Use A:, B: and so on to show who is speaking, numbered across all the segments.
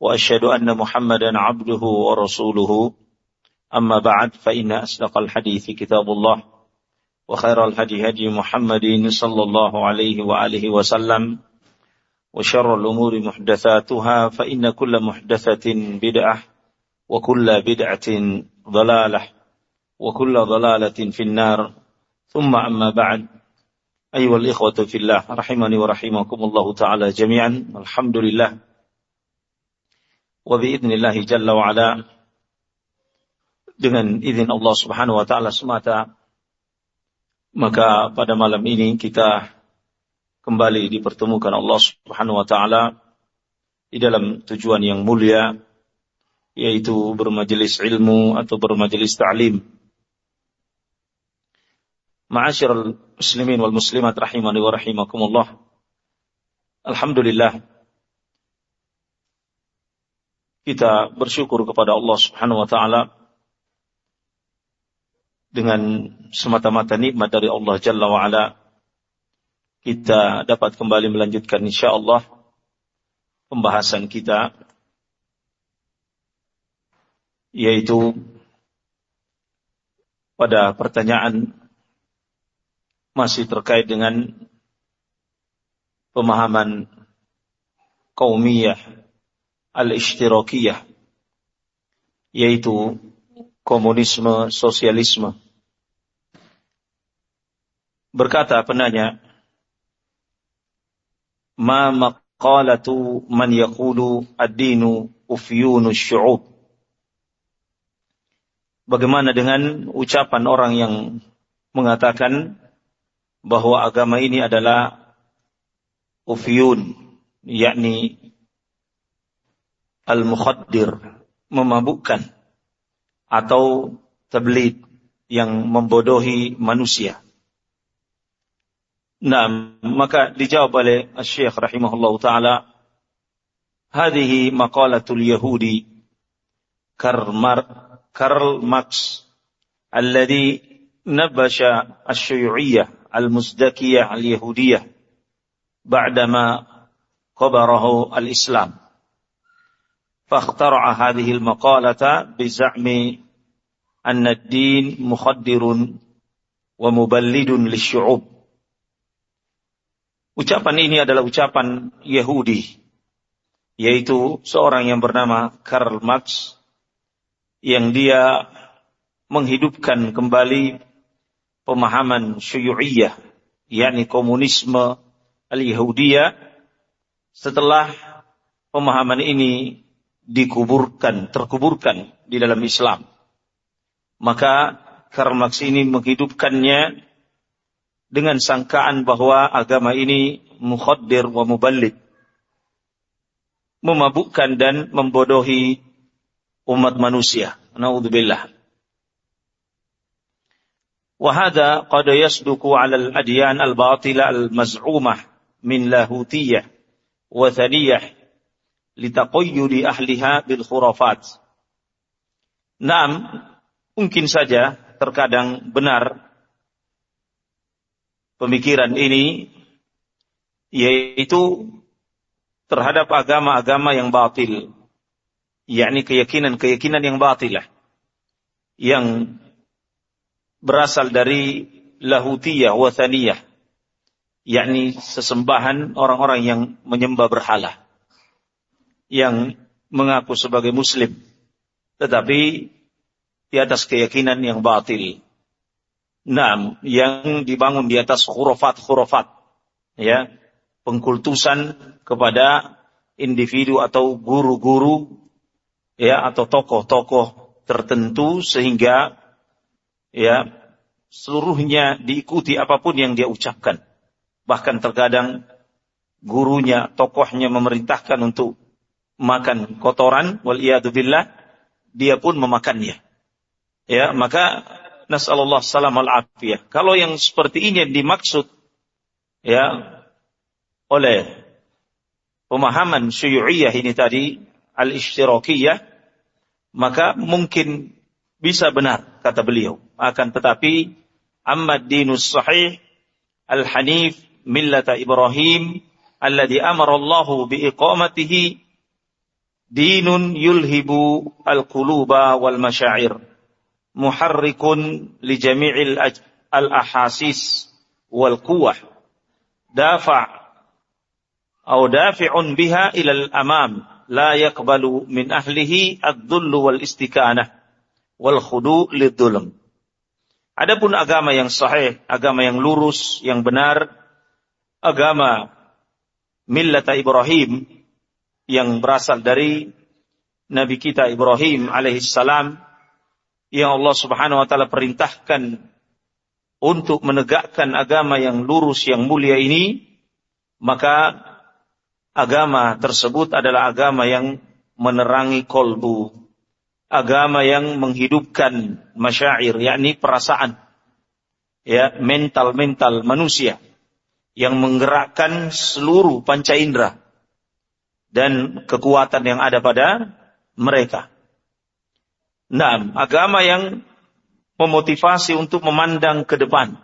A: وأشهد أن محمدا عبده ورسوله. أما بعد فإن أصدق الحديث كتاب الله وخير الهدي هدي محمد صلى الله عليه وآله وسلم وشر الأمور محدثاتها فإن كل محدثة بدعة وكل بدعة ضلالة وكل ضلالة في النار. ثم أما بعد أيها الإخوة في الله رحمني ورحمكم الله تعالى جميعا الحمد لله. wa biidnillahi jalla wa ala. Dengan izin Allah Subhanahu wa taala semata maka pada malam ini kita kembali dipertemukan Allah Subhanahu wa taala di dalam tujuan yang mulia yaitu bermajelis ilmu atau bermajelis ta'lim. Ma'asyiral muslimin wal muslimat rahimani wa rahimakumullah. Alhamdulillah kita bersyukur kepada Allah Subhanahu wa taala dengan semata-mata nikmat dari Allah Jalla wa ala. Kita dapat kembali melanjutkan insyaallah pembahasan kita yaitu pada pertanyaan masih terkait dengan pemahaman kaumiyah al-ishtirakiyah yaitu komunisme sosialisme. Berkata penanya ma maqalatu man yaqulu ad-dinu ufyunu syu'ub. Bagaimana dengan ucapan orang yang mengatakan bahwa agama ini adalah ufyun, yakni al-mukhaddir, memabukkan atau tablid yang membodohi manusia. Nah, maka dijawab oleh Syekh rahimahullah taala, hadihi maqalatul Yahudi Karmar, Karl Marx alladhi nabasha asy-Syui'iyyah al-Muzdakiyah al-Yahudiyah ba'dama qabarahu al-Islam." فاخترع هذه المقالة بزعم أن الدين مخدر ومبلد للشعوب Ucapan ini adalah ucapan Yahudi, yaitu seorang yang bernama Karl Marx yang dia menghidupkan kembali pemahaman syuyu'iyah, yakni komunisme al-Yahudiyah setelah pemahaman ini dikuburkan, terkuburkan di dalam Islam. Maka Karl Marx ini menghidupkannya dengan sangkaan bahwa agama ini mukhaddir wa muballid. Memabukkan dan membodohi umat manusia. Naudzubillah. وهذا قد يصدق على الأديان الباطلة المزعومة من لاهوتية وثنية litaqayyudi ahliha bil khurafat. Naam, mungkin saja terkadang benar pemikiran ini yaitu terhadap agama-agama yang batil yakni keyakinan-keyakinan yang batilah yang berasal dari lahutiyah wathaniyah yakni sesembahan orang-orang yang menyembah berhala yang mengaku sebagai muslim. Tetapi di atas keyakinan yang batil. Nah, yang dibangun di atas khurafat-khurafat. Ya pengkultusan kepada individu atau guru-guru ya atau tokoh-tokoh tertentu sehingga ya seluruhnya diikuti apa pun yang dia ucapkan. Bahkan terkadang gurunya, tokohnya memerintahkan untuk makan kotoran wal billah dia pun memakannya. Ya, maka nasallallahu salam al afiyah. Kalau yang seperti ini yang dimaksud ya oleh pemahaman syuyu'iyah ini tadi al-ishtirakiyah maka mungkin bisa benar kata beliau akan tetapi amma dinus sahih al-hanif millata Ibrahim alladhi amara Allahu bi iqamatihi dinun yulhibu al-quluba wal masyair muharrikun li jami'il al-ahasis wal quwwah dafa' atau dafi'un biha ila al-amam la yaqbalu min ahlihi ad-dhull wal istikanah wal khudu' lidh-dhulm Adapun agama yang sahih, agama yang lurus, yang benar, agama millata Ibrahim yang berasal dari Nabi kita Ibrahim alaihissalam yang Allah Subhanahu wa taala perintahkan untuk menegakkan agama yang lurus yang mulia ini maka agama tersebut adalah agama yang menerangi kolbu agama yang menghidupkan masyair yakni perasaan ya mental-mental manusia yang menggerakkan seluruh panca indera dan kekuatan yang ada pada mereka Nah, agama yang memotivasi untuk memandang ke depan.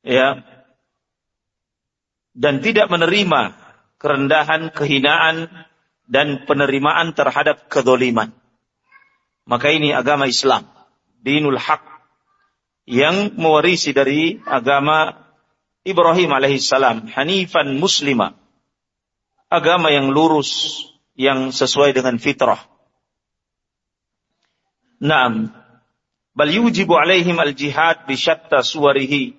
A: Ya. Dan tidak menerima kerendahan, kehinaan, dan penerimaan terhadap kedoliman. Maka ini agama Islam. Dinul Haq. Yang mewarisi dari agama Ibrahim alaihissalam. Hanifan muslimah. Agama yang lurus, yang sesuai dengan fitrah Naam. Bal yujibu alaihim al-jihad bi syatta suwarihi.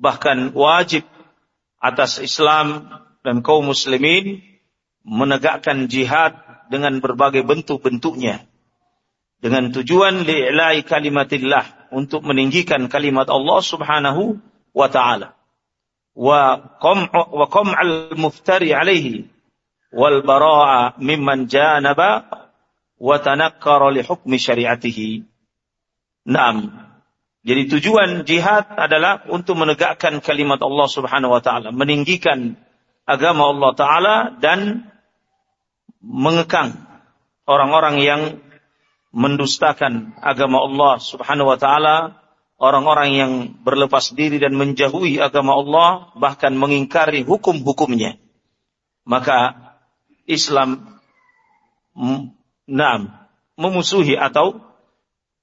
A: Bahkan wajib atas Islam dan kaum muslimin menegakkan jihad dengan berbagai bentuk-bentuknya. Dengan tujuan li'ilai kalimatillah untuk meninggikan kalimat Allah subhanahu wa ta'ala. Wa qam'al muftari alaihi wal bara'a mimman janaba wa tanakkara li hukmi syariatihi. Naam. Jadi tujuan jihad adalah untuk menegakkan kalimat Allah Subhanahu wa taala, meninggikan agama Allah taala dan mengekang orang-orang yang mendustakan agama Allah Subhanahu wa taala, orang-orang yang berlepas diri dan menjauhi agama Allah, bahkan mengingkari hukum-hukumnya. Maka Islam Naam, memusuhi atau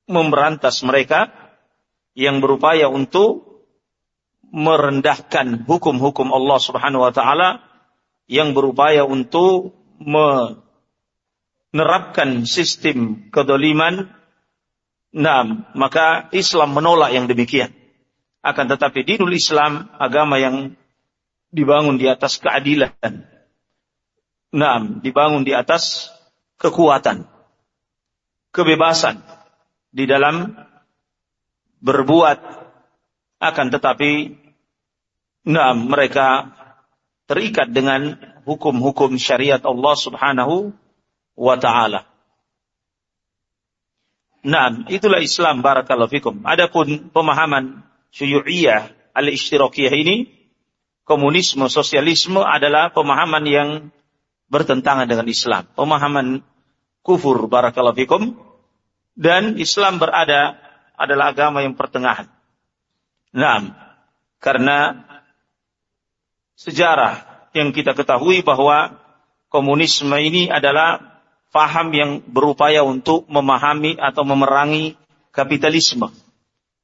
A: memberantas mereka yang berupaya untuk merendahkan hukum-hukum Allah Subhanahu wa taala yang berupaya untuk menerapkan sistem kedoliman Nah, maka Islam menolak yang demikian. Akan tetapi dinul Islam agama yang dibangun di atas keadilan. Nah, dibangun di atas kekuatan, kebebasan di dalam berbuat akan tetapi nah mereka terikat dengan hukum-hukum syariat Allah Subhanahu wa taala. Nah, itulah Islam barakallahu fikum. Adapun pemahaman syuyu'iyah al-ishtirakiyah ini komunisme, sosialisme adalah pemahaman yang bertentangan dengan Islam. Pemahaman kufur barakallahu fikum dan Islam berada adalah agama yang pertengahan. Nah, karena sejarah yang kita ketahui bahwa komunisme ini adalah faham yang berupaya untuk memahami atau memerangi kapitalisme,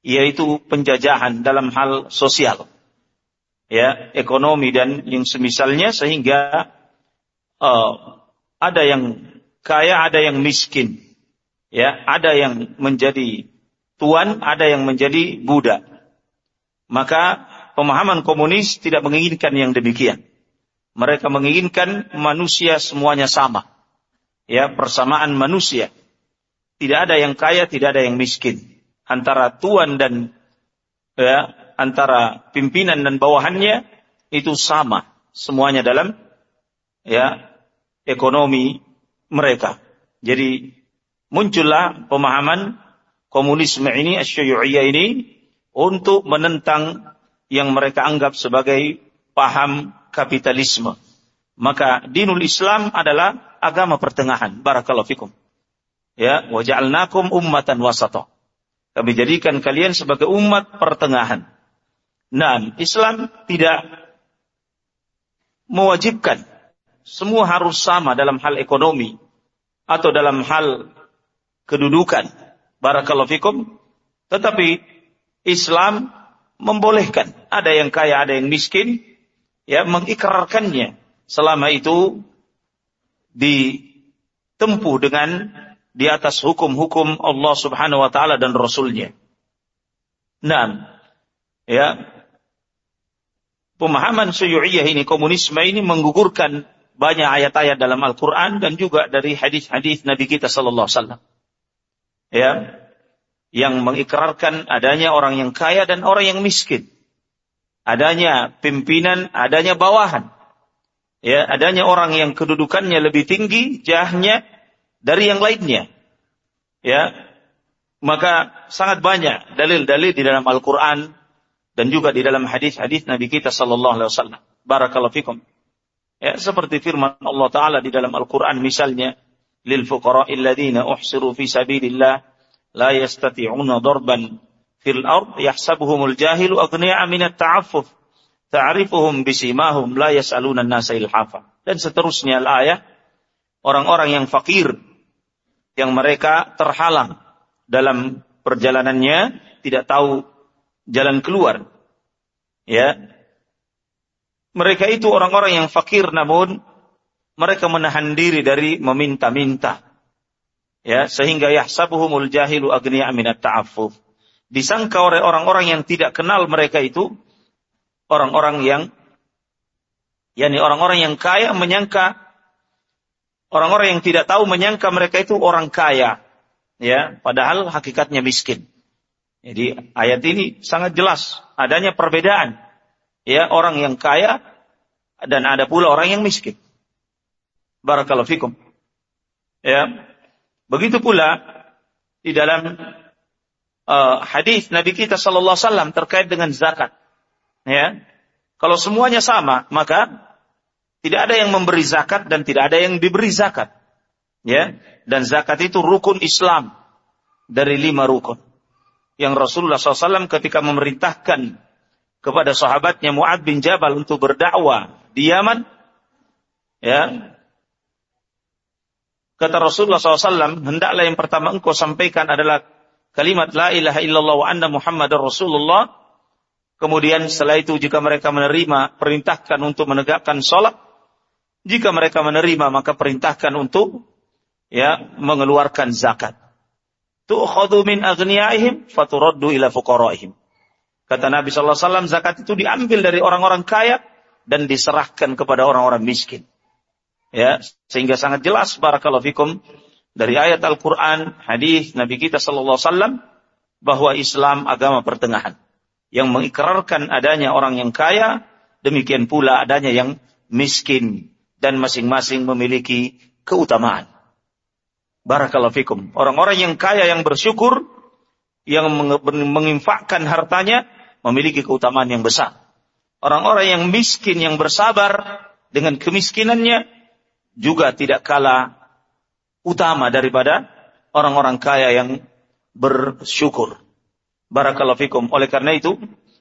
A: yaitu penjajahan dalam hal sosial, ya, ekonomi dan yang semisalnya sehingga uh, ada yang kaya, ada yang miskin. Ya, ada yang menjadi tuan, ada yang menjadi budak. Maka pemahaman komunis tidak menginginkan yang demikian. Mereka menginginkan manusia semuanya sama. Ya, persamaan manusia. Tidak ada yang kaya, tidak ada yang miskin. Antara tuan dan ya, antara pimpinan dan bawahannya itu sama semuanya dalam ya ekonomi mereka. Jadi muncullah pemahaman komunisme ini, asyuyu'iyah ini untuk menentang yang mereka anggap sebagai paham kapitalisme. Maka dinul Islam adalah agama pertengahan. Barakallahu fikum. Ya, waja'alnakum ummatan wasata. Kami jadikan kalian sebagai umat pertengahan. Nah, Islam tidak mewajibkan semua harus sama dalam hal ekonomi atau dalam hal kedudukan. Barakallahu fikum. Tetapi Islam membolehkan ada yang kaya, ada yang miskin, ya mengikrarkannya selama itu ditempuh dengan di atas hukum-hukum Allah Subhanahu wa taala dan rasulnya. Nah, ya pemahaman Syu'iyah ini komunisme ini menggugurkan banyak ayat-ayat dalam Al-Qur'an dan juga dari hadis-hadis Nabi kita sallallahu alaihi wasallam. Ya, yang mengikrarkan adanya orang yang kaya dan orang yang miskin. Adanya pimpinan, adanya bawahan. Ya, adanya orang yang kedudukannya lebih tinggi jahnya dari yang lainnya. Ya. Maka sangat banyak dalil-dalil di dalam Al-Qur'an dan juga di dalam hadis-hadis Nabi kita sallallahu alaihi wasallam. Barakallahu fikum. Ya, seperti firman Allah taala di dalam Al-Qur'an misalnya, lil fuqara'il ladzina uhsiru fi sabilillah la yastati'una darban fil ard yahsabuhumul jahilu aghni'a min at-ta'affuf ta'rifuhum bisimahum la yas'aluna an-nasa dan seterusnya ayat orang-orang yang fakir yang mereka terhalang dalam perjalanannya tidak tahu jalan keluar. Ya mereka itu orang-orang yang fakir namun mereka menahan diri dari meminta-minta. Ya sehingga yahsabuhumul jahilu agniya minat ta'affuf. Disangka oleh orang-orang yang tidak kenal mereka itu orang-orang yang yakni orang-orang yang kaya menyangka orang-orang yang tidak tahu menyangka mereka itu orang kaya. Ya padahal hakikatnya miskin. Jadi ayat ini sangat jelas adanya perbedaan. Ya orang yang kaya dan ada pula orang yang miskin barakallahu fikum ya Begitu pula di dalam uh, hadis Nabi kita Shallallahu Alaihi Wasallam terkait dengan zakat. Ya, kalau semuanya sama, maka tidak ada yang memberi zakat dan tidak ada yang diberi zakat. Ya, dan zakat itu rukun Islam dari lima rukun. Yang Rasulullah SAW ketika memerintahkan kepada sahabatnya Muad bin Jabal untuk berdakwah di Yaman, ya, Kata Rasulullah SAW, hendaklah yang pertama engkau sampaikan adalah kalimat la ilaha illallah wa anna muhammadar rasulullah. Kemudian setelah itu jika mereka menerima, perintahkan untuk menegakkan sholat. Jika mereka menerima, maka perintahkan untuk ya mengeluarkan zakat. Tu'khadu min agniyaihim faturaddu ila fuqaraihim. Kata Nabi SAW, zakat itu diambil dari orang-orang kaya dan diserahkan kepada orang-orang miskin. Ya, sehingga sangat jelas barakallahu fikum dari ayat Al-Qur'an, hadis Nabi kita sallallahu alaihi wasallam bahwa Islam agama pertengahan yang mengikrarkan adanya orang yang kaya, demikian pula adanya yang miskin dan masing-masing memiliki keutamaan. Barakallahu fikum. Orang-orang yang kaya yang bersyukur yang menginfakkan hartanya memiliki keutamaan yang besar. Orang-orang yang miskin yang bersabar dengan kemiskinannya juga tidak kalah utama daripada orang-orang kaya yang bersyukur. Barakallahu fikum. Oleh karena itu,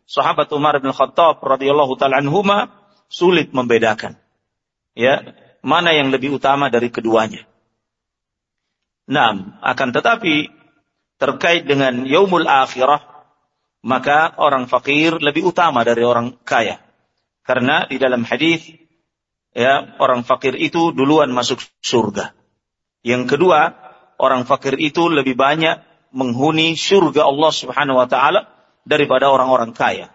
A: sahabat Umar bin Khattab radhiyallahu taala anhuma sulit membedakan. Ya, mana yang lebih utama dari keduanya. Nah, akan tetapi terkait dengan yaumul akhirah, maka orang fakir lebih utama dari orang kaya. Karena di dalam hadis ya orang fakir itu duluan masuk surga. Yang kedua, orang fakir itu lebih banyak menghuni surga Allah Subhanahu wa taala daripada orang-orang kaya.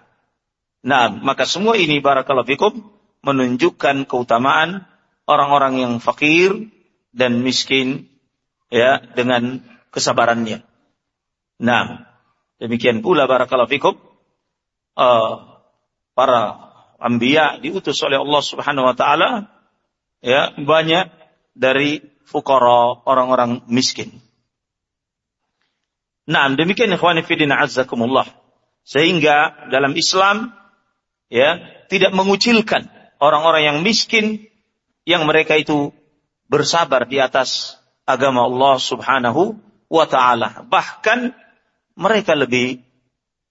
A: Nah, maka semua ini barakallahu fikum menunjukkan keutamaan orang-orang yang fakir dan miskin ya dengan kesabarannya. Nah, demikian pula barakallahu fikum uh, para anbiya diutus oleh Allah Subhanahu wa taala ya banyak dari fukara orang-orang miskin. Nah, demikian ikhwani fillah azzakumullah. Sehingga dalam Islam ya tidak mengucilkan orang-orang yang miskin yang mereka itu bersabar di atas agama Allah Subhanahu wa taala. Bahkan mereka lebih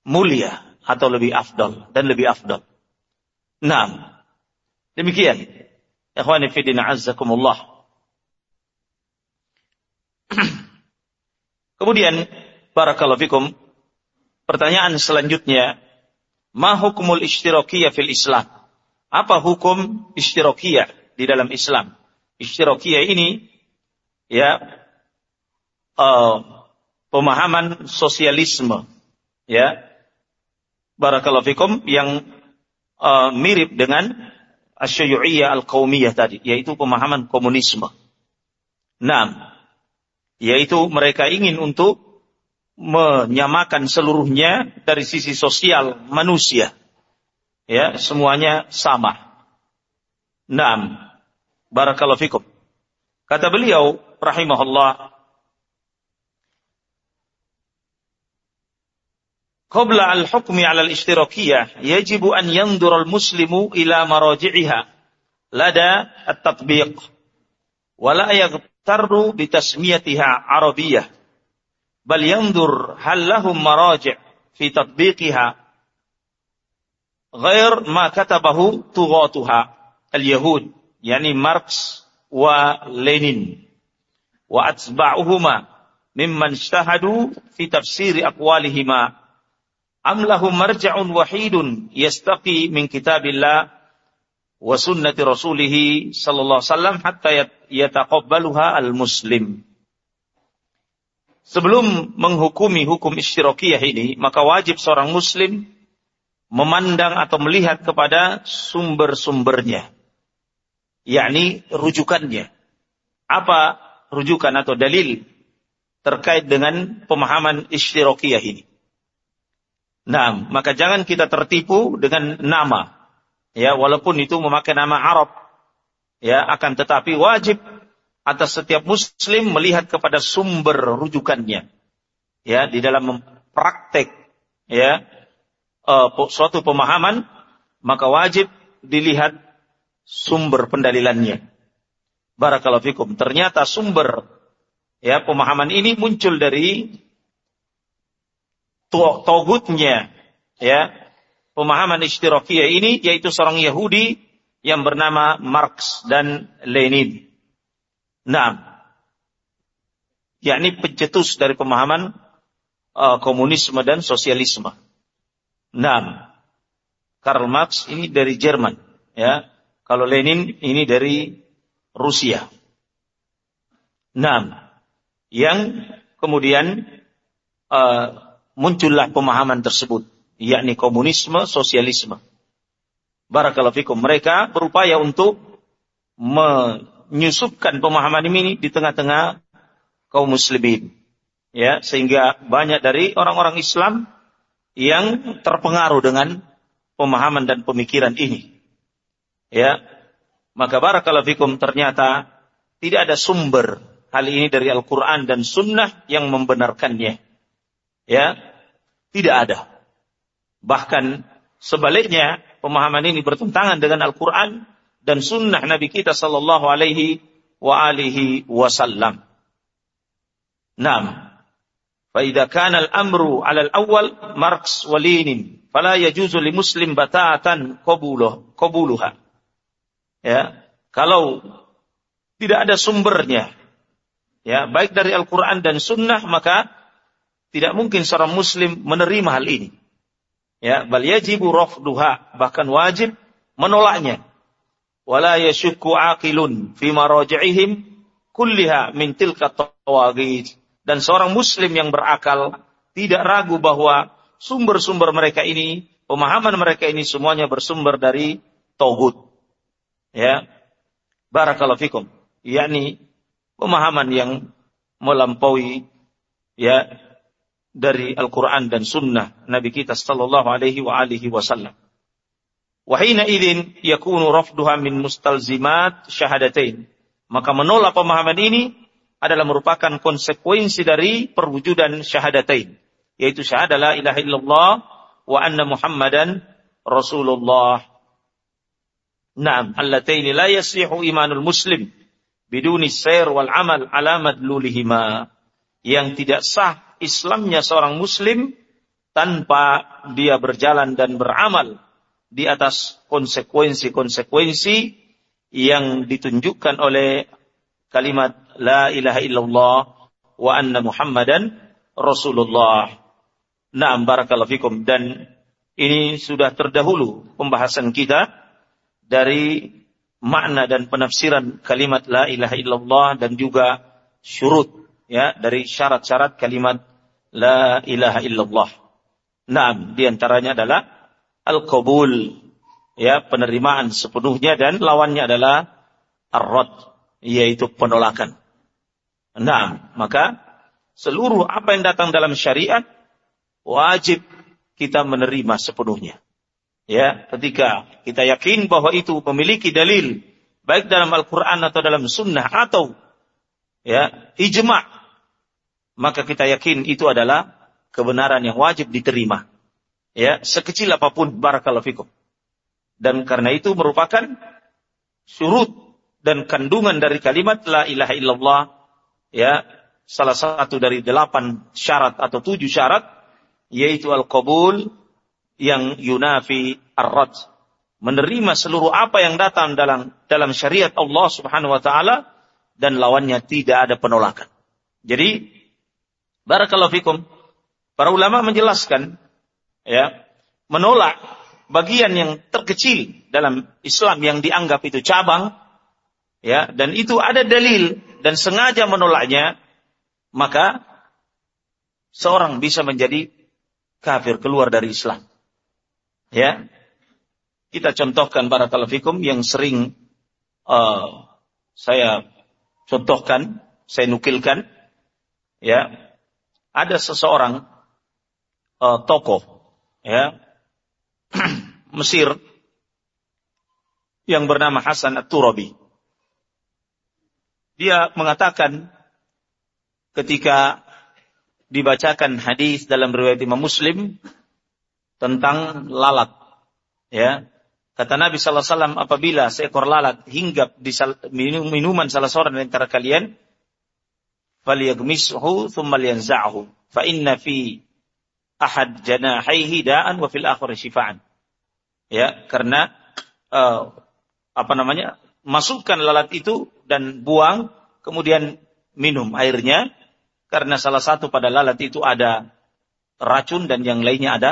A: mulia atau lebih afdal dan lebih afdal. Nah, demikian. Ikhwani fillah azzakumullah. Kemudian barakallahu fikum pertanyaan selanjutnya Ma hukumul ishtirakiyah fil Islam? Apa hukum ishtirakiyah di dalam Islam? Ishtirakiyah ini ya uh, pemahaman sosialisme ya barakallahu fikum yang uh, mirip dengan asyuyu'iyah al-qaumiyah tadi yaitu pemahaman komunisme. Nah, yaitu mereka ingin untuk menyamakan seluruhnya dari sisi sosial manusia. Ya, semuanya sama. Naam. Barakallahu fikum. Kata beliau rahimahullah Qabla al-hukmi 'ala al-ishtirakiyah yajibu an yanzura al-muslimu ila maraji'iha. Lada at-tatbiq. Wa la yaghtarru bi tasmiyatiha 'arabiyyah. Bal yandur hal lahum maraji' fi tatbiqiha. Ghair ma katabahu tughatuha al-yahud yani Marx wa Lenin. Wa atba'uhuma mimman ijtahadu fi tafsir aqwalihima am lahum marja'un wahidun yastaqi min kitabillah wa sunnati rasulih sallallahu alaihi wasallam hatta yataqabbaluha al-muslim Sebelum menghukumi hukum istirakiyah ini, maka wajib seorang muslim memandang atau melihat kepada sumber-sumbernya. yakni rujukannya. Apa rujukan atau dalil terkait dengan pemahaman istirakiyah ini. Nah, maka jangan kita tertipu dengan nama. Ya, walaupun itu memakai nama Arab. Ya, akan tetapi wajib atas setiap muslim melihat kepada sumber rujukannya ya di dalam praktek ya uh, suatu pemahaman maka wajib dilihat sumber pendalilannya barakallahu fikum ternyata sumber ya pemahaman ini muncul dari togutnya ya pemahaman istirakiyah ini yaitu seorang Yahudi yang bernama Marx dan Lenin Nah, yakni pencetus dari pemahaman uh, komunisme dan sosialisme. Nah, Karl Marx ini dari Jerman, ya. Kalau Lenin ini dari Rusia. Nah, yang kemudian uh, muncullah pemahaman tersebut, yakni komunisme, sosialisme. Barakallahu fikum. Mereka berupaya untuk menyusupkan pemahaman ini di tengah-tengah kaum muslimin. Ya, sehingga banyak dari orang-orang Islam yang terpengaruh dengan pemahaman dan pemikiran ini. Ya. Maka barakallahu fikum ternyata tidak ada sumber hal ini dari Al-Qur'an dan sunnah yang membenarkannya Ya. Tidak ada. Bahkan sebaliknya pemahaman ini bertentangan dengan Al-Qur'an dan sunnah Nabi kita sallallahu alaihi wa alihi wasallam. Naam. فإذا كان الأمر على الأول ماركس ولينين فلا يجوز لمسلم بتاتا قبوله قبولها ya kalau tidak ada sumbernya ya baik dari Al-Qur'an dan sunnah maka tidak mungkin seorang muslim menerima hal ini ya bal yajibu rafduha bahkan wajib menolaknya wala yashukku aqilun fi maraji'ihim kulliha min tilka tawagid. Dan seorang muslim yang berakal tidak ragu bahwa sumber-sumber mereka ini, pemahaman mereka ini semuanya bersumber dari tauhid. Ya. Barakallahu fikum. yakni pemahaman yang melampaui ya dari Al-Qur'an dan sunnah Nabi kita sallallahu alaihi wa alihi wasallam. Wahina idin yakunu rafduha min mustalzimat syahadatain. Maka menolak pemahaman ini adalah merupakan konsekuensi dari perwujudan syahadatain. Yaitu syahadah la ilaha illallah wa anna muhammadan rasulullah. Naam, allataini la yasihu imanul muslim biduni sair wal amal ala madlulihima. Yang tidak sah Islamnya seorang muslim tanpa dia berjalan dan beramal di atas konsekuensi-konsekuensi yang ditunjukkan oleh kalimat la ilaha illallah wa anna muhammadan rasulullah. Naam barakallahu fikum dan ini sudah terdahulu pembahasan kita dari makna dan penafsiran kalimat la ilaha illallah dan juga syurut ya dari syarat-syarat kalimat la ilaha illallah. Naam, di antaranya adalah al-qabul, ya, penerimaan sepenuhnya dan lawannya adalah ar-rad, yaitu penolakan. Naam, maka seluruh apa yang datang dalam syariat wajib kita menerima sepenuhnya. Ya, ketika kita yakin bahwa itu memiliki dalil baik dalam Al-Qur'an atau dalam sunnah atau ya, ijma' maka kita yakin itu adalah kebenaran yang wajib diterima. Ya, sekecil apa pun barakallahu fikum. Dan karena itu merupakan surut dan kandungan dari kalimat la ilaha illallah ya salah satu dari delapan syarat atau tujuh syarat yaitu al-qabul yang yunafi ar-rad menerima seluruh apa yang datang dalam dalam syariat Allah Subhanahu wa taala dan lawannya tidak ada penolakan. Jadi barakallahu fikum Para ulama menjelaskan ya, menolak bagian yang terkecil dalam Islam yang dianggap itu cabang ya dan itu ada dalil dan sengaja menolaknya maka seorang bisa menjadi kafir keluar dari Islam. Ya. Kita contohkan para fikum yang sering uh, saya contohkan, saya nukilkan ya. Ada seseorang uh, tokoh ya Mesir yang bernama Hasan At-Turabi. Dia mengatakan ketika dibacakan hadis dalam riwayat Imam Muslim tentang lalat ya kata Nabi sallallahu alaihi wasallam apabila seekor lalat hinggap di minum, minuman salah seorang di antara kalian falyagmishu thumma liyanza'hu fa inna fi ahad janahaihi da'an wa fil akhir. Ya, karena uh, apa namanya? Masukkan lalat itu dan buang kemudian minum airnya karena salah satu pada lalat itu ada racun dan yang lainnya ada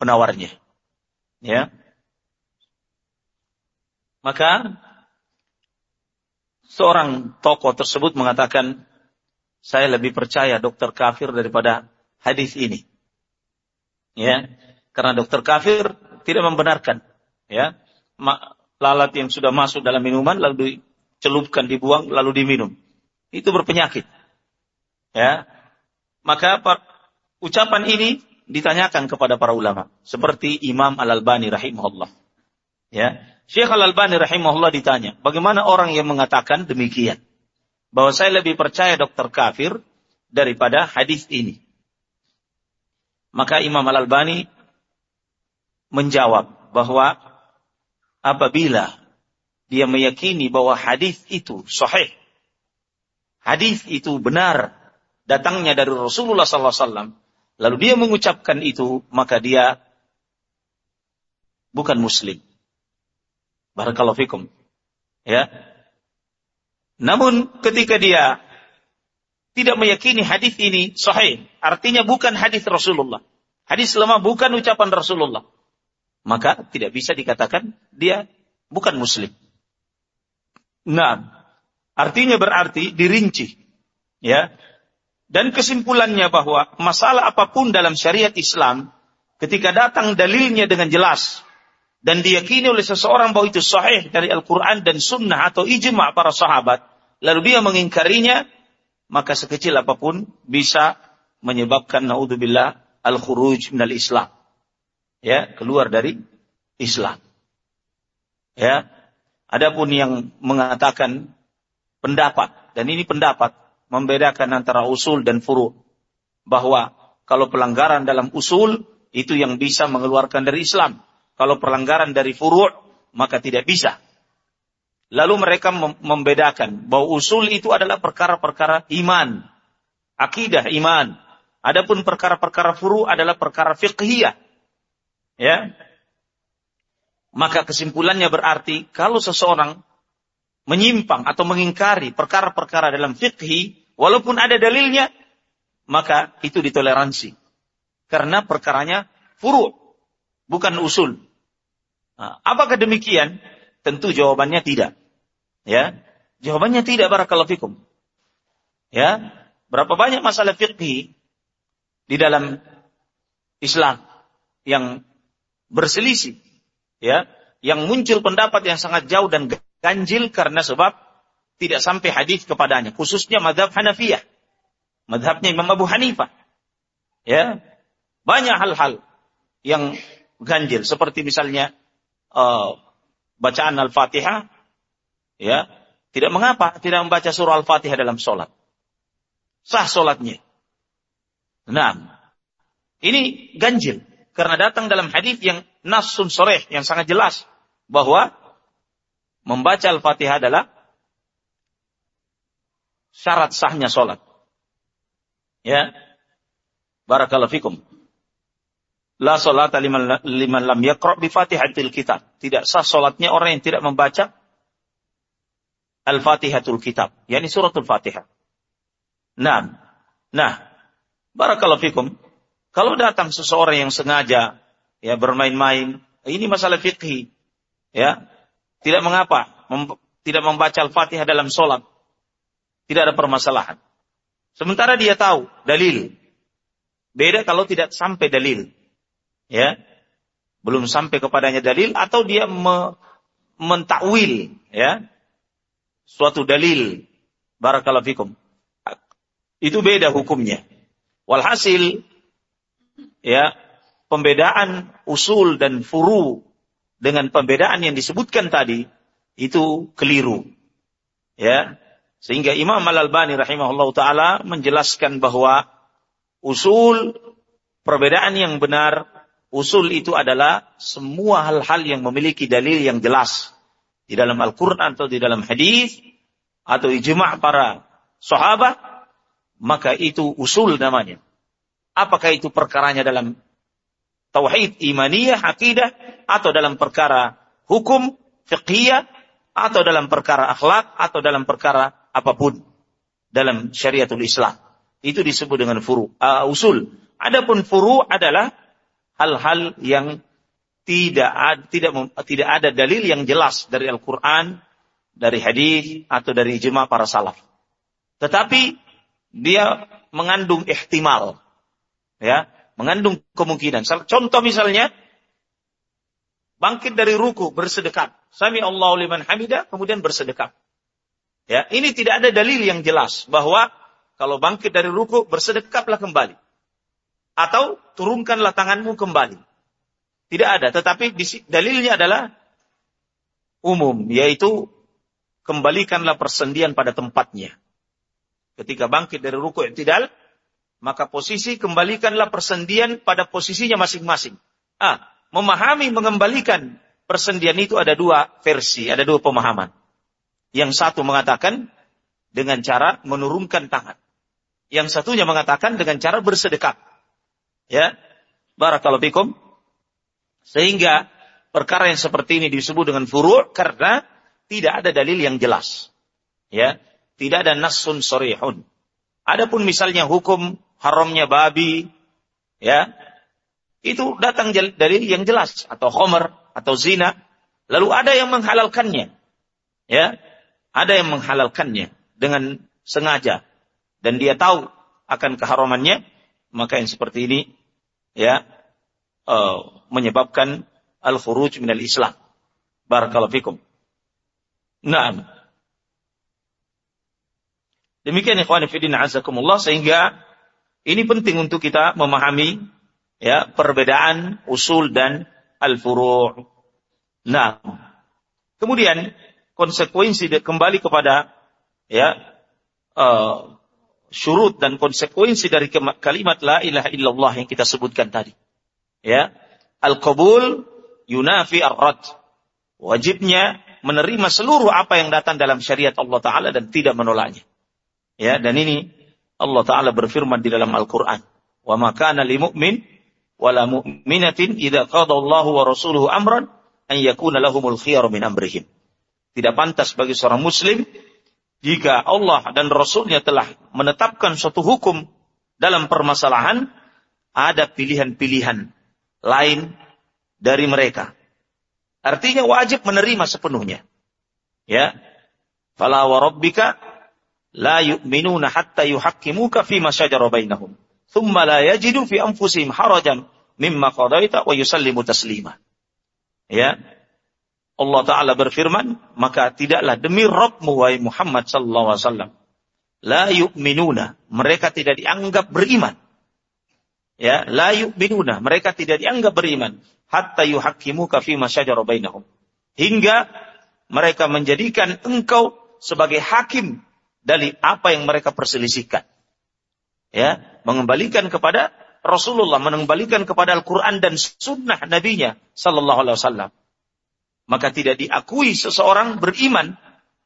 A: penawarnya. Ya. Maka seorang tokoh tersebut mengatakan saya lebih percaya dokter kafir daripada hadis ini. Ya karena dokter kafir tidak membenarkan ya. Lalat yang sudah masuk dalam minuman lalu dicelupkan dibuang lalu diminum. Itu berpenyakit ya. Maka ucapan ini ditanyakan kepada para ulama seperti Imam Al Albani rahimahullah. Ya Syekh Al Albani rahimahullah ditanya bagaimana orang yang mengatakan demikian bahwa saya lebih percaya dokter kafir daripada hadis ini maka Imam Al-Albani menjawab bahwa apabila dia meyakini bahwa hadis itu sahih, hadis itu benar, datangnya dari Rasulullah SAW, lalu dia mengucapkan itu, maka dia bukan Muslim. Barakallahu fikum. Ya. Namun ketika dia tidak meyakini hadis ini sahih. Artinya bukan hadis Rasulullah. Hadis lemah bukan ucapan Rasulullah. Maka tidak bisa dikatakan dia bukan muslim. Nah, artinya berarti dirinci. Ya. Dan kesimpulannya bahwa masalah apa pun dalam syariat Islam ketika datang dalilnya dengan jelas dan diyakini oleh seseorang bahwa itu sahih dari Al-Quran dan Sunnah atau ijma' para sahabat, lalu dia mengingkarinya, maka sekecil apa pun bisa menyebabkan naudzubillah al-khuruj minal Islam. Ya, keluar dari Islam. Ya. Adapun yang mengatakan pendapat dan ini pendapat membedakan antara usul dan furu. Bahwa kalau pelanggaran dalam usul itu yang bisa mengeluarkan dari Islam. Kalau pelanggaran dari furu' maka tidak bisa. Lalu mereka membedakan bahwa usul itu adalah perkara-perkara iman, akidah iman. Adapun perkara-perkara furu adalah perkara fiqhiyah. Ya. Maka kesimpulannya berarti kalau seseorang menyimpang atau mengingkari perkara-perkara dalam fikhi, walaupun ada dalilnya, maka itu ditoleransi. Karena perkaranya furu, bukan usul. Nah, apakah demikian? Tentu jawabannya tidak. Ya, jawabannya tidak barakallahu fikum. Ya, berapa banyak masalah fikih di dalam Islam yang berselisih, ya, yang muncul pendapat yang sangat jauh dan ganjil karena sebab tidak sampai hadis kepadanya, khususnya madhab Hanafiyah. Madhabnya Imam Abu Hanifah. Ya, banyak hal-hal yang ganjil. Seperti misalnya uh, bacaan Al-Fatihah ya tidak mengapa tidak membaca surah Al-Fatihah dalam sholat. Sah sholatnya. Nah ini ganjil karena datang dalam hadis yang nasun soreh yang sangat jelas bahwa membaca Al-Fatihah adalah syarat sahnya sholat. Ya. Barakallahu fikum La salata liman, liman lam yakra' bi fatihatil kitab. Tidak sah salatnya orang yang tidak membaca Al-Fatihatul Kitab, yakni suratul Fatihah. Nah, nah, barakallahu fikum. Kalau datang seseorang yang sengaja ya bermain-main, ini masalah fikih, ya. Tidak mengapa mem tidak membaca Al-Fatihah dalam solat. Tidak ada permasalahan. Sementara dia tahu dalil. Beda kalau tidak sampai dalil ya. Belum sampai kepadanya dalil atau dia me, mentakwil ya. Suatu dalil. Barakallahu fikum. Itu beda hukumnya. Walhasil ya pembedaan usul dan furu dengan pembedaan yang disebutkan tadi itu keliru. Ya. Sehingga Imam Al-Albani rahimahullah taala menjelaskan bahwa usul perbedaan yang benar Usul itu adalah semua hal-hal yang memiliki dalil yang jelas di dalam Al-Quran atau di dalam hadis atau ijma' para sahabat, maka itu usul namanya. Apakah itu perkaranya dalam tauhid imaniyah, akidah, atau dalam perkara hukum, fiqhiyah, atau dalam perkara akhlak, atau dalam perkara apa pun dalam syariatul Islam. Itu disebut dengan furu, uh, usul. Adapun furu adalah hal-hal yang tidak ada, tidak tidak ada dalil yang jelas dari Al-Qur'an, dari hadis atau dari ijma para salaf. Tetapi dia mengandung ihtimal. Ya, mengandung kemungkinan. Contoh misalnya bangkit dari ruku bersedekap. Sami Allahu liman hamidah kemudian bersedekap. Ya, ini tidak ada dalil yang jelas bahwa kalau bangkit dari ruku bersedekaplah kembali atau turunkanlah tanganmu kembali. Tidak ada, tetapi dalilnya adalah umum, yaitu kembalikanlah persendian pada tempatnya. Ketika bangkit dari ruku tidak, maka posisi kembalikanlah persendian pada posisinya masing-masing. Ah, memahami mengembalikan persendian itu ada dua versi, ada dua pemahaman. Yang satu mengatakan dengan cara menurunkan tangan. Yang satunya mengatakan dengan cara bersedekap. Ya, barakallahu. Sehingga perkara yang seperti ini disebut dengan furu' karena tidak ada dalil yang jelas. Ya, tidak ada nasun sorihun. Adapun misalnya hukum haramnya babi, ya, itu datang dari yang jelas atau khomer atau zina. Lalu ada yang menghalalkannya, ya, ada yang menghalalkannya dengan sengaja dan dia tahu akan keharamannya, maka yang seperti ini ya uh, menyebabkan al-khuruj minal Islam. Barakallahu fikum. Naam. Demikian ikhwan fillah azakumullah sehingga ini penting untuk kita memahami ya perbedaan usul dan al-furu'. Nah, kemudian konsekuensi kembali kepada ya uh, syurut dan konsekuensi dari kalimat la ilaha illallah yang kita sebutkan tadi. Ya. Al-qabul yunafi ar-rad. Wajibnya menerima seluruh apa yang datang dalam syariat Allah Ta'ala dan tidak menolaknya. Ya, dan ini Allah Ta'ala berfirman di dalam Al-Quran. Wa makana li mu'min wa la mu'minatin idha qadallahu wa rasuluhu amran an yakuna lahumul khiyar min amrihim. Tidak pantas bagi seorang muslim jika Allah dan Rasulnya telah menetapkan suatu hukum dalam permasalahan, ada pilihan-pilihan lain dari mereka. Artinya wajib menerima sepenuhnya. Ya. Fala wa rabbika la yu'minuna hatta yuhaqqimuka fi ma shajara bainahum. Thumma la yajidu fi anfusihim harajan mimma qadaita wa yusallimu taslima. Ya. Allah Ta'ala berfirman, maka tidaklah demi Rabbmu wahai Muhammad sallallahu alaihi wasallam. La yu'minuna, mereka tidak dianggap beriman. Ya, la yu'minuna, mereka tidak dianggap beriman hatta yuhaqqimuka fi ma syajara bainahum. Hingga mereka menjadikan engkau sebagai hakim dari apa yang mereka perselisihkan. Ya, mengembalikan kepada Rasulullah, mengembalikan kepada Al-Quran dan sunnah nabinya sallallahu alaihi wasallam maka tidak diakui seseorang beriman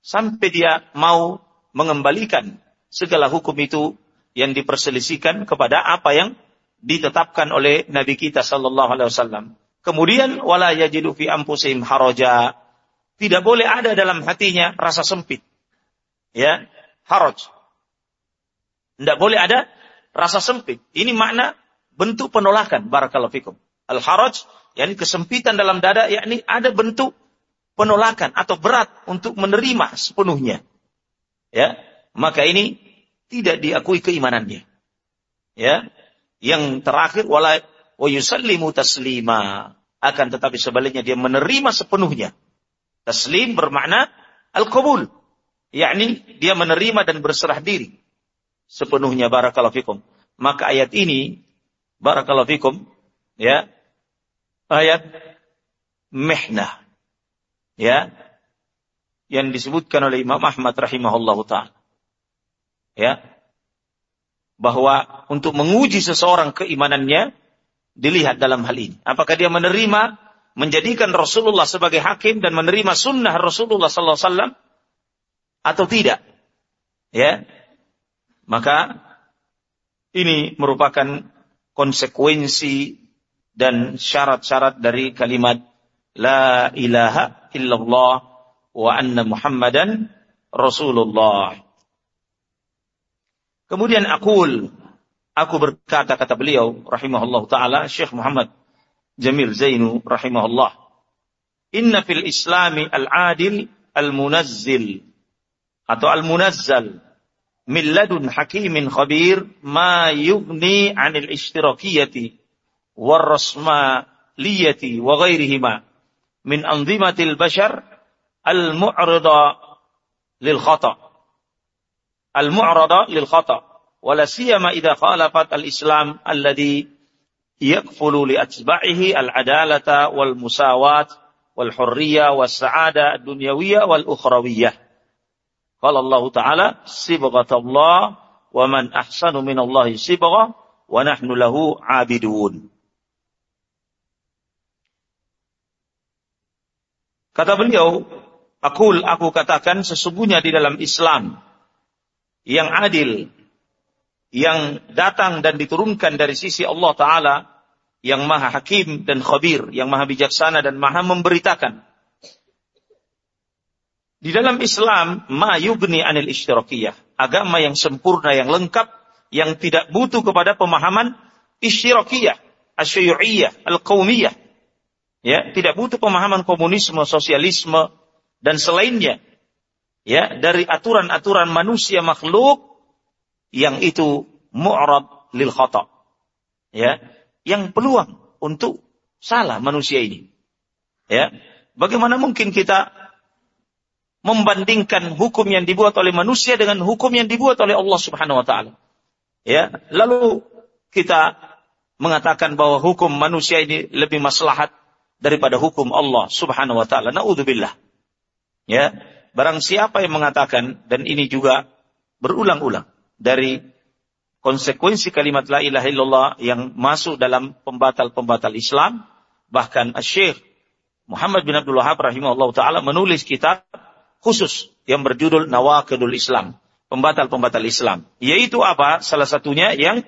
A: sampai dia mau mengembalikan segala hukum itu yang diperselisihkan kepada apa yang ditetapkan oleh Nabi kita sallallahu alaihi wasallam. Kemudian wala yajidu fi anfusihim haraja. Tidak boleh ada dalam hatinya rasa sempit. Ya, haraj. Tidak boleh ada rasa sempit. Ini makna bentuk penolakan barakallahu fikum. Al-haraj yakni kesempitan dalam dada, yakni ada bentuk penolakan atau berat untuk menerima sepenuhnya. Ya, maka ini tidak diakui keimanannya. Ya, yang terakhir wala wa yusallimu taslima akan tetapi sebaliknya dia menerima sepenuhnya. Taslim bermakna al-qabul, yakni dia menerima dan berserah diri sepenuhnya barakallahu fikum. Maka ayat ini barakallahu fikum ya ayat mihnah. Ya. Yang disebutkan oleh Imam Ahmad rahimahullahu taala. Ya. Bahwa untuk menguji seseorang keimanannya dilihat dalam hal ini. Apakah dia menerima menjadikan Rasulullah sebagai hakim dan menerima sunnah Rasulullah sallallahu alaihi wasallam atau tidak? Ya. Maka ini merupakan konsekuensi dan syarat-syarat dari kalimat La ilaha illallah wa anna Muhammadan Rasulullah. Kemudian akul, aku berkata kata beliau rahimahullah taala Syekh Muhammad Jamil Zainu rahimahullah. Inna fil Islami al-adil al-munazzil atau al-munazzal min ladun hakimin khabir ma yughni 'anil ishtirakiyati والرسمالية وغيرهما من أنظمة البشر المعرضة للخطأ. المعرضة للخطأ ولا سيما إذا خالفت الإسلام الذي يكفل لأتباعه العدالة والمساواة والحرية والسعادة الدنيوية والأخروية. قال الله تعالى صبغة الله ومن أحسن من الله صبغة ونحن له عابدون. Kata beliau, aku aku katakan sesungguhnya di dalam Islam yang adil, yang datang dan diturunkan dari sisi Allah Ta'ala, yang maha hakim dan khabir, yang maha bijaksana dan maha memberitakan. Di dalam Islam, ma yubni anil ishtirakiyah. Agama yang sempurna, yang lengkap, yang tidak butuh kepada pemahaman ishtirakiyah, asyuyu'iyah, al-qawmiyah ya tidak butuh pemahaman komunisme, sosialisme dan selainnya. Ya dari aturan-aturan manusia makhluk yang itu mu'rad lil khata. Ya yang peluang untuk salah manusia ini. Ya bagaimana mungkin kita membandingkan hukum yang dibuat oleh manusia dengan hukum yang dibuat oleh Allah Subhanahu wa taala? Ya lalu kita mengatakan bahwa hukum manusia ini lebih maslahat daripada hukum Allah Subhanahu wa taala. Nauzubillah. Ya, barang siapa yang mengatakan dan ini juga berulang-ulang dari konsekuensi kalimat la ilaha illallah yang masuk dalam pembatal-pembatal Islam. Bahkan Syekh Muhammad bin Abdul Wahab rahimahullah ta'ala menulis kitab khusus yang berjudul Nawakidul Islam. Pembatal-pembatal Islam. Yaitu apa? Salah satunya yang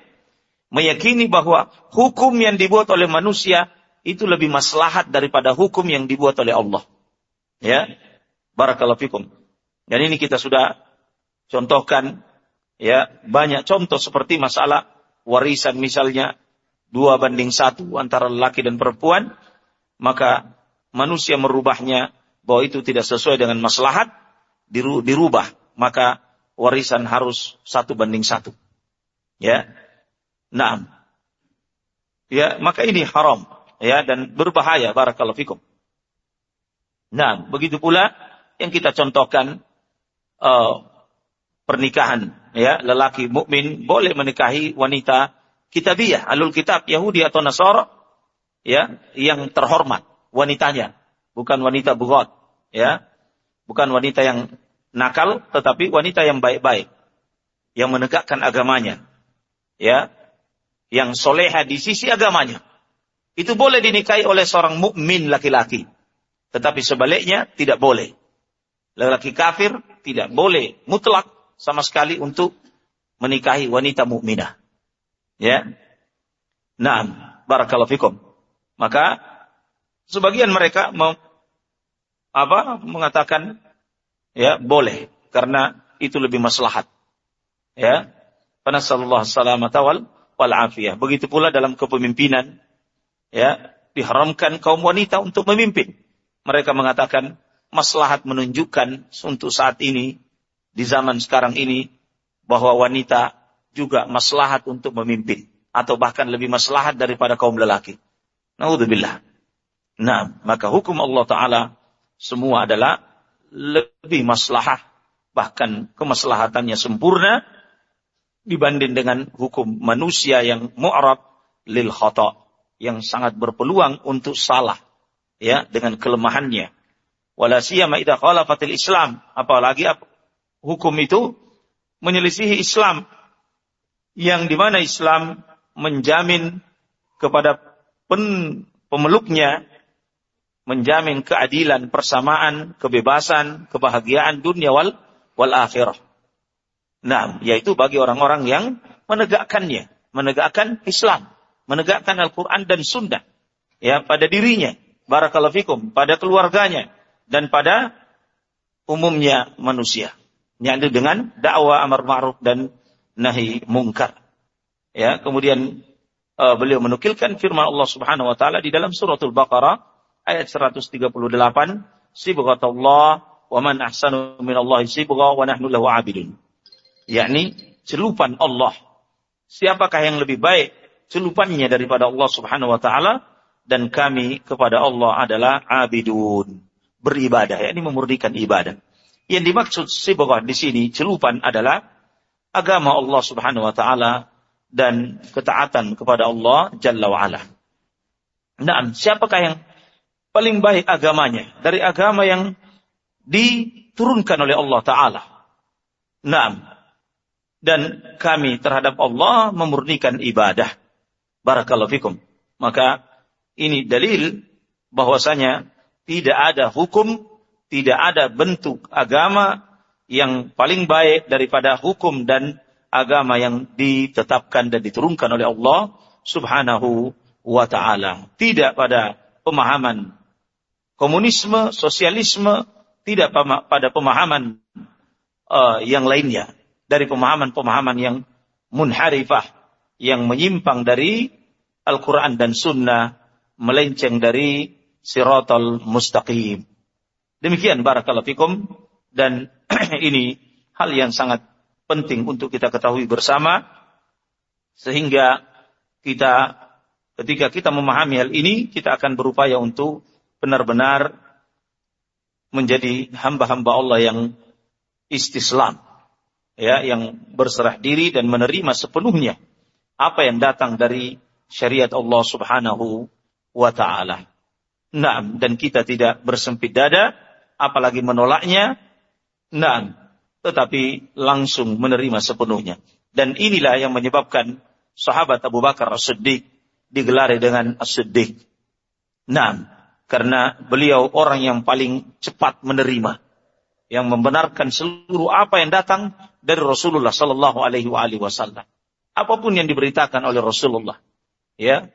A: meyakini bahwa hukum yang dibuat oleh manusia itu lebih maslahat daripada hukum yang dibuat oleh Allah. Ya. Barakallahu fikum. Dan ini kita sudah contohkan ya banyak contoh seperti masalah warisan misalnya dua banding satu antara laki dan perempuan maka manusia merubahnya bahwa itu tidak sesuai dengan maslahat dirubah maka warisan harus satu banding satu ya nah ya maka ini haram ya dan berbahaya barakallahu fikum. Nah begitu pula yang kita contohkan uh, pernikahan ya lelaki mukmin boleh menikahi wanita kitabiah alul kitab Yahudi atau Nasara ya yang terhormat wanitanya. Bukan wanita bugot ya. Bukan wanita yang nakal tetapi wanita yang baik-baik yang menegakkan agamanya ya. Yang soleha di sisi agamanya itu boleh dinikahi oleh seorang mukmin laki-laki tetapi sebaliknya tidak boleh lelaki kafir tidak boleh mutlak sama sekali untuk menikahi wanita mukminah. Ya. Nah, barakallahu fikum. Maka sebagian mereka mau apa mengatakan ya boleh karena itu lebih maslahat. Ya. Panasallallahu salamata wal wal afiyah. Begitu pula dalam kepemimpinan ya diharamkan kaum wanita untuk memimpin. Mereka mengatakan maslahat menunjukkan untuk saat ini di zaman sekarang ini bahwa wanita juga maslahat untuk memimpin atau bahkan lebih maslahat daripada kaum lelaki. Naudzubillah. Nah, maka hukum Allah Ta'ala semua adalah lebih maslahah, bahkan kemaslahatannya sempurna dibanding dengan hukum manusia yang mu'rab lil khata, yang sangat berpeluang untuk salah ya dengan kelemahannya. Wala siyama idza khalafatil Islam, apalagi hukum itu menyelisihi Islam yang di mana Islam menjamin kepada pen, pemeluknya menjamin keadilan, persamaan, kebebasan, kebahagiaan dunia wal wal akhirah. Nah, yaitu bagi orang-orang yang menegakkannya, menegakkan Islam, menegakkan Al-Quran dan Sunnah, ya pada dirinya, barakallahu fikum, pada keluarganya, dan pada umumnya manusia yakni dengan dakwah amar ma'ruf dan nahi mungkar. Ya, kemudian uh, beliau menukilkan firman Allah Subhanahu wa taala di dalam suratul Baqarah ayat 138, "Sibghatullah wa man ahsanu minallahi sibgha wa nahnu lahu 'abidun." Yakni celupan Allah. Siapakah yang lebih baik celupannya daripada Allah Subhanahu wa taala dan kami kepada Allah adalah abidun, beribadah, yakni memurnikan ibadah. Yang dimaksud sibghah di sini celupan adalah agama Allah Subhanahu wa taala dan ketaatan kepada Allah Jalla wa ala. Nah, siapakah yang paling baik agamanya dari agama yang diturunkan oleh Allah taala? Nah, dan kami terhadap Allah memurnikan ibadah. Barakallahu fikum. Maka ini dalil bahwasanya tidak ada hukum tidak ada bentuk agama yang paling baik daripada hukum dan agama yang ditetapkan dan diturunkan oleh Allah Subhanahu wa taala. Tidak pada pemahaman komunisme, sosialisme, tidak pada pemahaman uh, yang lainnya dari pemahaman-pemahaman yang munharifah yang menyimpang dari Al-Quran dan Sunnah melenceng dari siratal mustaqim. Demikian barakallahu fikum dan ini hal yang sangat penting untuk kita ketahui bersama sehingga kita ketika kita memahami hal ini kita akan berupaya untuk benar-benar menjadi hamba-hamba Allah yang istislam ya yang berserah diri dan menerima sepenuhnya apa yang datang dari syariat Allah Subhanahu wa taala. Nah, dan kita tidak bersempit dada apalagi menolaknya. Nah, tetapi langsung menerima sepenuhnya. Dan inilah yang menyebabkan sahabat Abu Bakar As-Siddiq digelari dengan As-Siddiq. Nah, karena beliau orang yang paling cepat menerima, yang membenarkan seluruh apa yang datang dari Rasulullah Sallallahu Alaihi Wasallam. Apa pun yang diberitakan oleh Rasulullah, ya,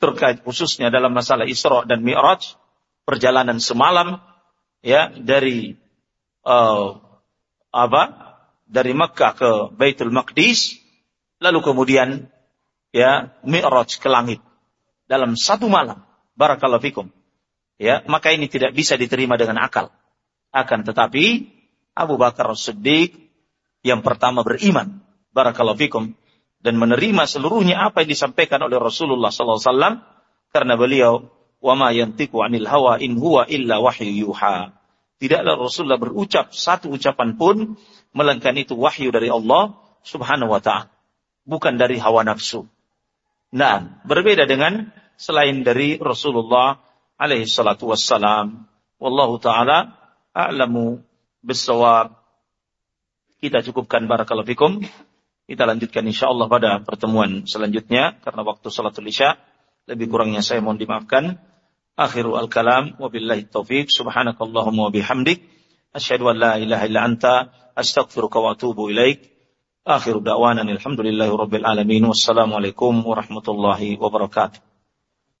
A: terkait khususnya dalam masalah Isra dan Mi'raj, perjalanan semalam, ya, dari uh, apa? Dari Mekah ke Baitul Maqdis, lalu kemudian ya Mi'raj ke langit dalam satu malam. Barakallahu fikum. Ya, maka ini tidak bisa diterima dengan akal. Akan tetapi Abu Bakar Siddiq yang pertama beriman, barakallahu fikum, dan menerima seluruhnya apa yang disampaikan oleh Rasulullah SAW karena beliau wama anil hawa in huwa illa wahyu yuha Tidaklah Rasulullah berucap satu ucapan pun, melainkan itu wahyu dari Allah subhanahu wa ta'ala. Bukan dari hawa nafsu. Nah, berbeda dengan selain dari Rasulullah alaihi salatu wassalam. Wallahu ta'ala a'lamu bisawab. Kita cukupkan barakallahu fikum. Kita lanjutkan insyaallah pada pertemuan selanjutnya karena waktu salatul isya lebih kurangnya saya mohon dimaafkan. Akhiru al-kalam wabillahi taufiq subhanakallahumma wa bihamdik asyhadu an la ilaha illa anta astaghfiruka wa atubu ilaik. Akhiru da'wana alhamdulillahi rabbil alamin wassalamu alaikum warahmatullahi wabarakatuh.